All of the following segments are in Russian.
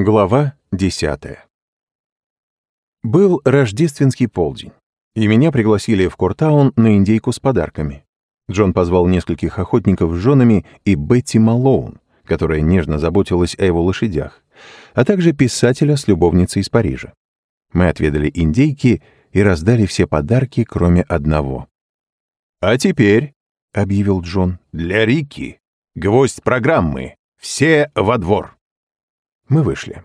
Глава десятая. Был рождественский полдень, и меня пригласили в Кортаун на индейку с подарками. Джон позвал нескольких охотников с женами и Бетти Малоун, которая нежно заботилась о его лошадях, а также писателя с любовницей из Парижа. Мы отведали индейки и раздали все подарки, кроме одного. «А теперь», — объявил Джон, — «для Рики, гвоздь программы, все во двор». Мы вышли.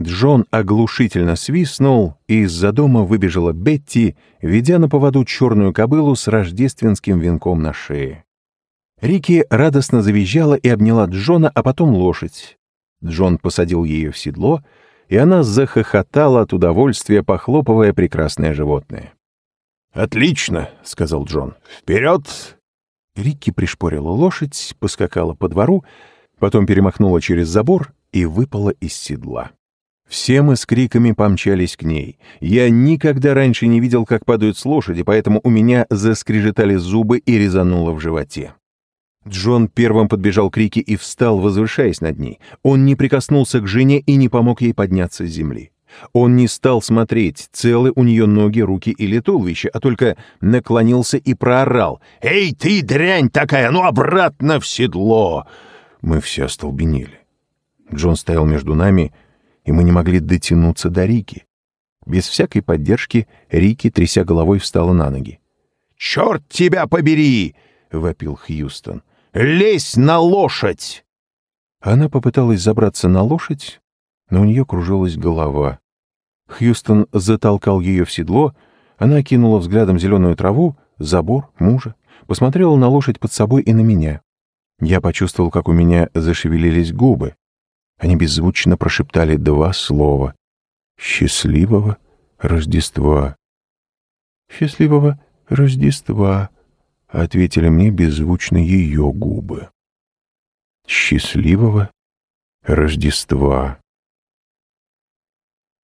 Джон оглушительно свистнул, и из-за дома выбежала Бетти, ведя на поводу черную кобылу с рождественским венком на шее. Рики радостно завизжала и обняла Джона, а потом лошадь. Джон посадил ее в седло, и она захохотала от удовольствия, похлопывая прекрасное животное. «Отлично!» — сказал Джон. «Вперед!» Рикки пришпорила лошадь, поскакала по двору, потом перемахнула через забор и выпала из седла. Все мы с криками помчались к ней. Я никогда раньше не видел, как падают с лошади, поэтому у меня заскрежетали зубы и резануло в животе. Джон первым подбежал к Рике и встал, возвышаясь над ней. Он не прикоснулся к жене и не помог ей подняться с земли. Он не стал смотреть, целы у нее ноги, руки или туловище, а только наклонился и проорал. «Эй, ты, дрянь такая, ну обратно в седло!» Мы все остолбенели. Джон стоял между нами, и мы не могли дотянуться до Рики. Без всякой поддержки Рики, тряся головой, встала на ноги. «Черт тебя побери!» — вопил Хьюстон. «Лезь на лошадь!» Она попыталась забраться на лошадь, но у нее кружилась голова. Хьюстон затолкал ее в седло, она кинула взглядом зеленую траву, забор, мужа, посмотрела на лошадь под собой и на меня. Я почувствовал, как у меня зашевелились губы. Они беззвучно прошептали два слова. «Счастливого Рождества!» «Счастливого Рождества!» — ответили мне беззвучно ее губы. «Счастливого Рождества!»